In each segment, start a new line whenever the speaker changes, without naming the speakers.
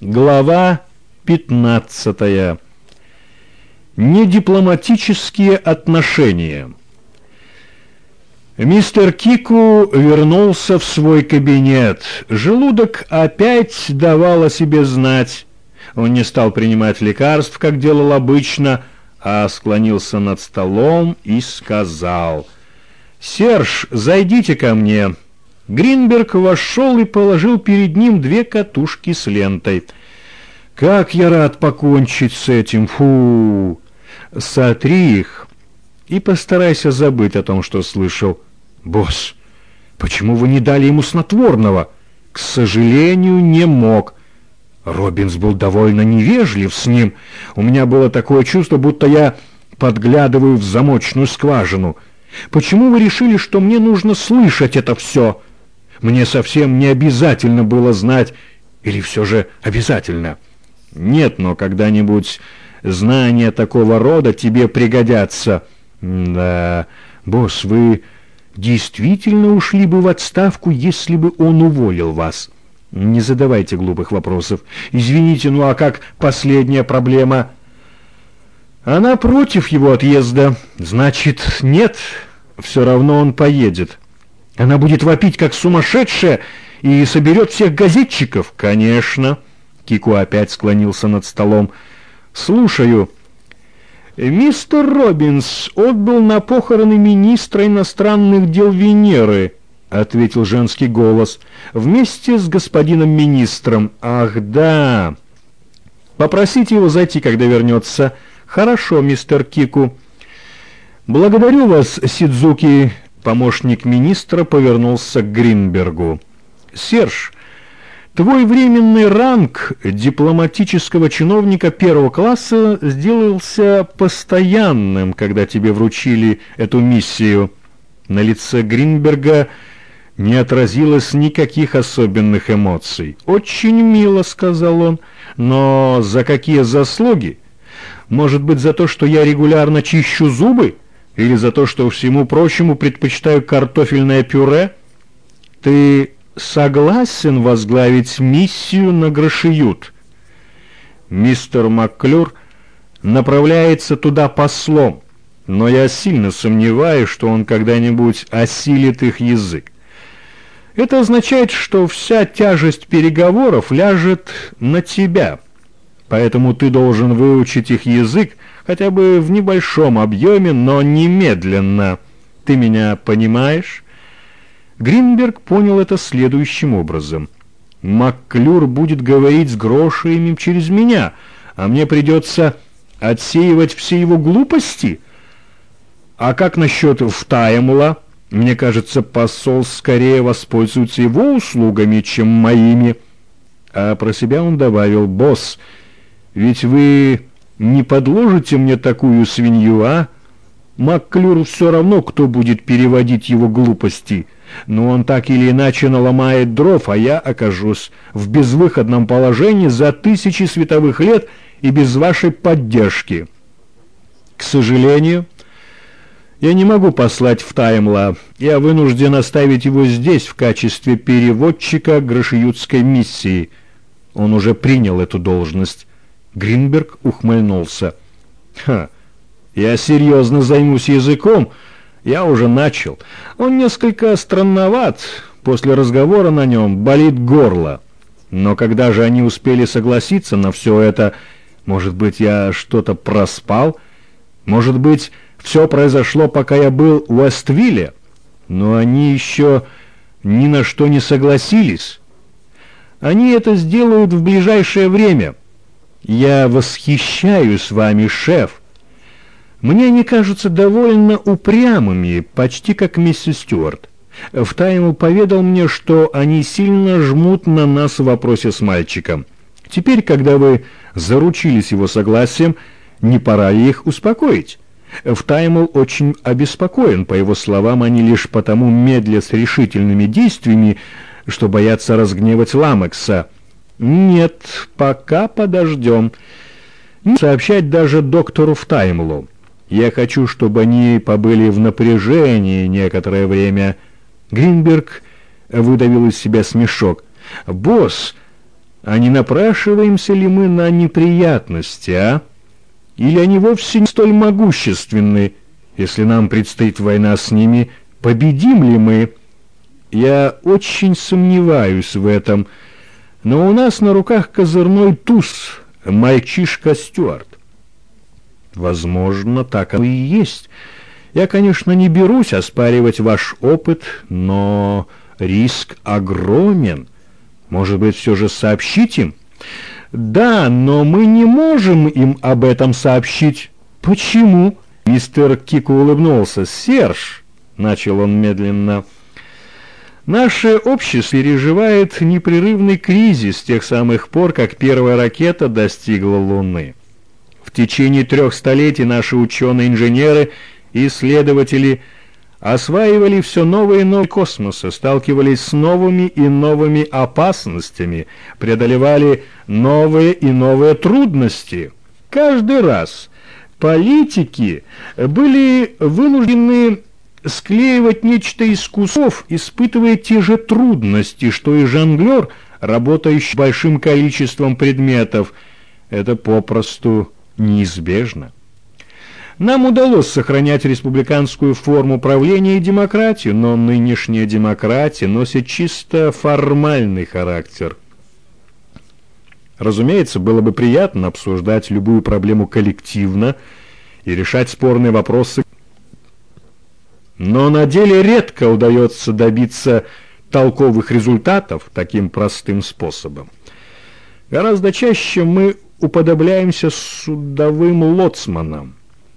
Глава 15. Недипломатические отношения. Мистер Кику вернулся в свой кабинет. Желудок опять давал о себе знать. Он не стал принимать лекарств, как делал обычно, а склонился над столом и сказал «Серж, зайдите ко мне». Гринберг вошел и положил перед ним две катушки с лентой. «Как я рад покончить с этим! Фу! Сотри их и постарайся забыть о том, что слышал. Босс, почему вы не дали ему снотворного?» «К сожалению, не мог». Робинс был довольно невежлив с ним. У меня было такое чувство, будто я подглядываю в замочную скважину. Почему вы решили, что мне нужно слышать это все?» Мне совсем не обязательно было знать, или все же обязательно? Нет, но когда-нибудь знания такого рода тебе пригодятся. Да, босс, вы действительно ушли бы в отставку, если бы он уволил вас. Не задавайте глупых вопросов. Извините, ну а как последняя проблема? Она против его отъезда. Значит, нет, все равно он поедет. Она будет вопить, как сумасшедшая, и соберет всех газетчиков. Конечно. Кику опять склонился над столом. Слушаю. Мистер Робинс отбыл на похороны министра иностранных дел Венеры, ответил женский голос, вместе с господином министром. Ах, да. Попросите его зайти, когда вернется. Хорошо, мистер Кику. Благодарю вас, Сидзуки. Помощник министра повернулся к Гринбергу. «Серж, твой временный ранг дипломатического чиновника первого класса сделался постоянным, когда тебе вручили эту миссию». На лице Гринберга не отразилось никаких особенных эмоций. «Очень мило», — сказал он, — «но за какие заслуги? Может быть, за то, что я регулярно чищу зубы?» Или за то, что всему прочему предпочитаю картофельное пюре? Ты согласен возглавить миссию на Грошиют? Мистер Макклюр направляется туда послом, но я сильно сомневаюсь, что он когда-нибудь осилит их язык. Это означает, что вся тяжесть переговоров ляжет на тебя, поэтому ты должен выучить их язык, хотя бы в небольшом объеме, но немедленно. Ты меня понимаешь?» Гринберг понял это следующим образом. «Макклюр будет говорить с Грошием через меня, а мне придется отсеивать все его глупости? А как насчет Втаемула? Мне кажется, посол скорее воспользуется его услугами, чем моими». А про себя он добавил, «Босс, ведь вы не подложите мне такую свинью, а? Макклюру все равно, кто будет переводить его глупости, но он так или иначе наломает дров, а я окажусь в безвыходном положении за тысячи световых лет и без вашей поддержки. К сожалению, я не могу послать в Таймла. Я вынужден оставить его здесь в качестве переводчика грошиютской миссии. Он уже принял эту должность. Гринберг ухмыльнулся. «Ха, я серьезно займусь языком. Я уже начал. Он несколько странноват. После разговора на нем болит горло. Но когда же они успели согласиться на все это? Может быть, я что-то проспал? Может быть, все произошло, пока я был в Уэствилле? Но они еще ни на что не согласились. Они это сделают в ближайшее время». «Я восхищаюсь вами, шеф. Мне они кажутся довольно упрямыми, почти как миссис Стюарт. Втайну поведал мне, что они сильно жмут на нас в вопросе с мальчиком. Теперь, когда вы заручились его согласием, не пора их успокоить?» Втаймл очень обеспокоен, по его словам, они лишь потому медлят с решительными действиями, что боятся разгневать Ламекса. «Нет, пока подождем. Не сообщать даже доктору Втаймлу. Я хочу, чтобы они побыли в напряжении некоторое время». Гринберг выдавил из себя смешок. «Босс, А не напрашиваемся ли мы на неприятности, а? Или они вовсе не столь могущественны, если нам предстоит война с ними, победим ли мы? Я очень сомневаюсь в этом, но у нас на руках козырной туз, мальчишка Стюарт. Возможно, так оно и есть. Я, конечно, не берусь оспаривать ваш опыт, но риск огромен. Может быть, все же сообщить им? Да, но мы не можем им об этом сообщить. Почему? Мистер Кико улыбнулся. Серж, начал он медленно, — Наше общество переживает непрерывный кризис с тех самых пор, как первая ракета достигла Луны. В течение трех столетий наши ученые-инженеры и исследователи осваивали все новые и новые космосы, сталкивались с новыми и новыми опасностями, преодолевали новые и новые трудности. Каждый раз политики были вынуждены склеивать нечто из кусков, испытывая те же трудности, что и жонглер, работающий большим количеством предметов. Это попросту неизбежно. Нам удалось сохранять республиканскую форму правления и демократию, но нынешняя демократия носит чисто формальный характер. Разумеется, было бы приятно обсуждать любую проблему коллективно и решать спорные вопросы но на деле редко удается добиться толковых результатов таким простым способом. Гораздо чаще мы уподобляемся судовым лоцманам.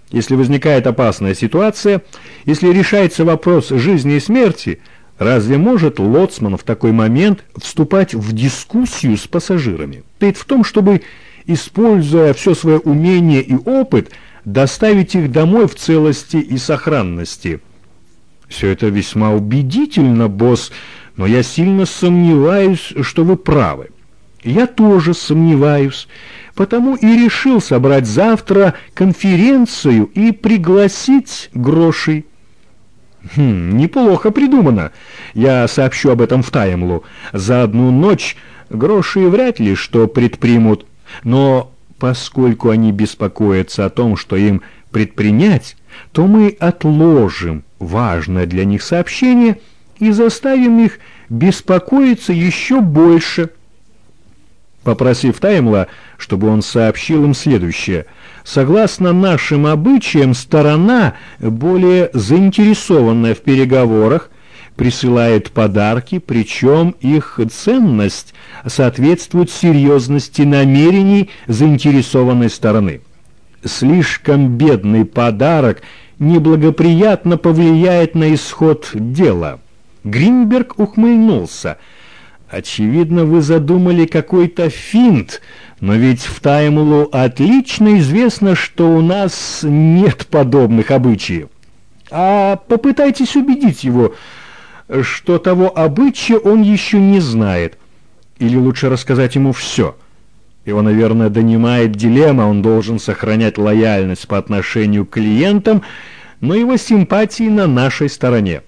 Если возникает опасная ситуация, если решается вопрос жизни и смерти, разве может лоцман в такой момент вступать в дискуссию с пассажирами? Ведь в том, чтобы, используя все свое умение и опыт, доставить их домой в целости и сохранности – все это весьма убедительно, босс, но я сильно сомневаюсь, что вы правы. Я тоже сомневаюсь, потому и решил собрать завтра конференцию и пригласить грошей. Хм, неплохо придумано. Я сообщу об этом в Таймлу. За одну ночь гроши вряд ли что предпримут, но поскольку они беспокоятся о том, что им предпринять, то мы отложим важное для них сообщение и заставим их беспокоиться еще больше. Попросив Таймла, чтобы он сообщил им следующее. Согласно нашим обычаям, сторона, более заинтересованная в переговорах, присылает подарки, причем их ценность соответствует серьезности намерений заинтересованной стороны. Слишком бедный подарок – неблагоприятно повлияет на исход дела. Гринберг ухмыльнулся. Очевидно, вы задумали какой-то финт, но ведь в Таймлу отлично известно, что у нас нет подобных обычаев. А попытайтесь убедить его, что того обычая он еще не знает. Или лучше рассказать ему все. Его, наверное, донимает дилемма, он должен сохранять лояльность по отношению к клиентам, но его симпатии на нашей стороне.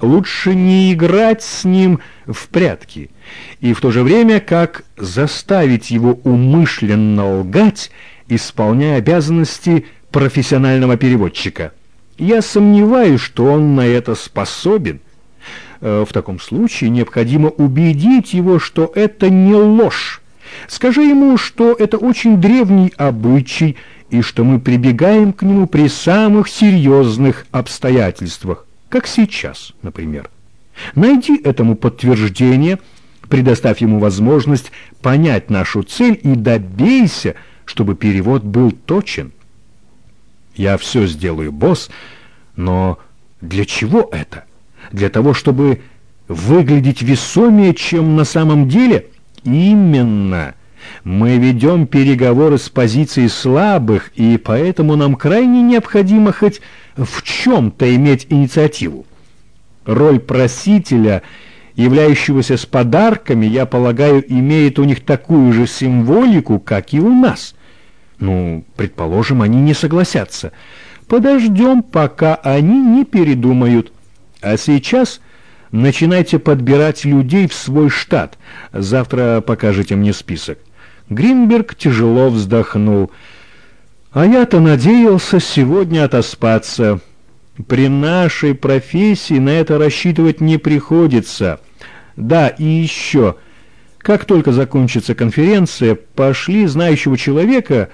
Лучше не играть с ним в прятки, и в то же время как заставить его умышленно лгать, исполняя обязанности профессионального переводчика. Я сомневаюсь, что он на это способен. Э, в таком случае необходимо убедить его, что это не ложь. Скажи ему, что это очень древний обычай, и что мы прибегаем к нему при самых серьезных обстоятельствах, как сейчас, например. Найди этому подтверждение, предоставь ему возможность понять нашу цель и добейся, чтобы перевод был точен. Я все сделаю, босс, но для чего это? Для того, чтобы выглядеть весомее, чем на самом деле? Именно. Мы ведем переговоры с позиции слабых, и поэтому нам крайне необходимо хоть в чем-то иметь инициативу. Роль просителя, являющегося с подарками, я полагаю, имеет у них такую же символику, как и у нас. Ну, предположим, они не согласятся. Подождем, пока они не передумают. А сейчас начинайте подбирать людей в свой штат. Завтра покажите мне список». Гринберг тяжело вздохнул. «А я-то надеялся сегодня отоспаться. При нашей профессии на это рассчитывать не приходится. Да, и еще...» Как только закончится конференция, пошли знающего человека,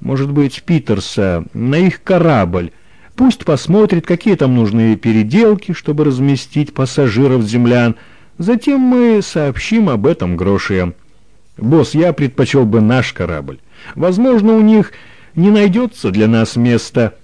может быть, Питерса, на их корабль. Пусть посмотрит, какие там нужны переделки, чтобы разместить пассажиров-землян. Затем мы сообщим об этом Грошиям. Босс, я предпочел бы наш корабль. Возможно, у них не найдется для нас места.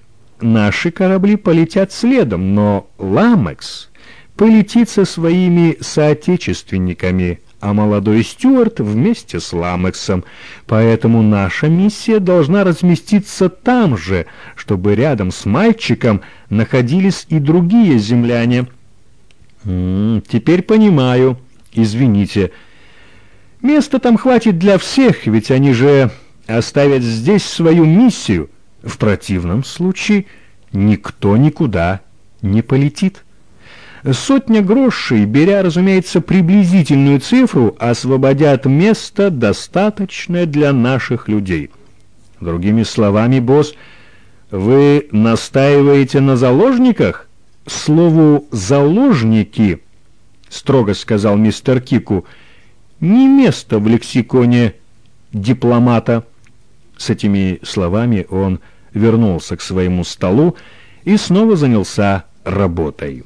Наши корабли полетят следом, но Ламекс полетит со своими соотечественниками а молодой Стюарт вместе с Ламексом. Поэтому наша миссия должна разместиться там же, чтобы рядом с мальчиком находились и другие земляне. Теперь понимаю. Извините. Места там хватит для всех, ведь они же оставят здесь свою миссию. В противном случае никто никуда не полетит. Сотня грошей, беря, разумеется, приблизительную цифру, освободят место, достаточное для наших людей. Другими словами, босс, вы настаиваете на заложниках? Слову «заложники», строго сказал мистер Кику, не место в лексиконе дипломата. С этими словами он вернулся к своему столу и снова занялся работой.